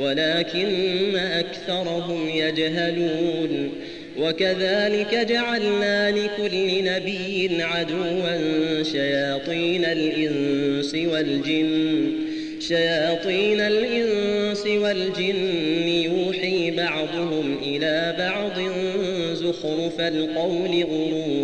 ولكن أكثرهم يجهلون. وكذلك جعلنا لكل نبي عدوا شياطين الإنس والجن. شياطين الإنس والجن يوحي بعضهم إلى بعض زخرف القول غرورا